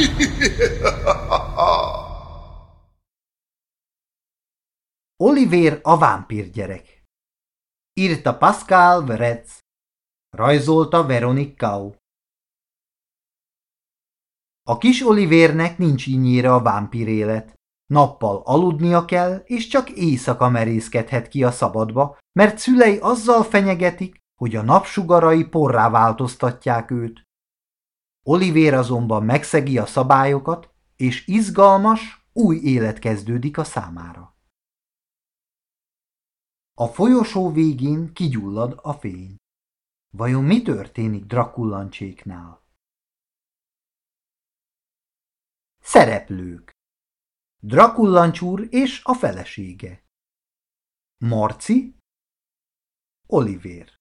Oliver a vámpírgyerek Írta Pascal Verez Rajzolta Veronique Kau A kis Olivernek nincs ínyére a vámpír élet. Nappal aludnia kell, és csak éjszaka merészkedhet ki a szabadba, mert szülei azzal fenyegetik, hogy a napsugarai porrá változtatják őt. Oliver azonban megszegi a szabályokat, és izgalmas, új élet kezdődik a számára. A folyosó végén kigyullad a fény. Vajon mi történik Drakullancséknál? Szereplők Drakullancs úr és a felesége Marci Oliver